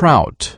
trout.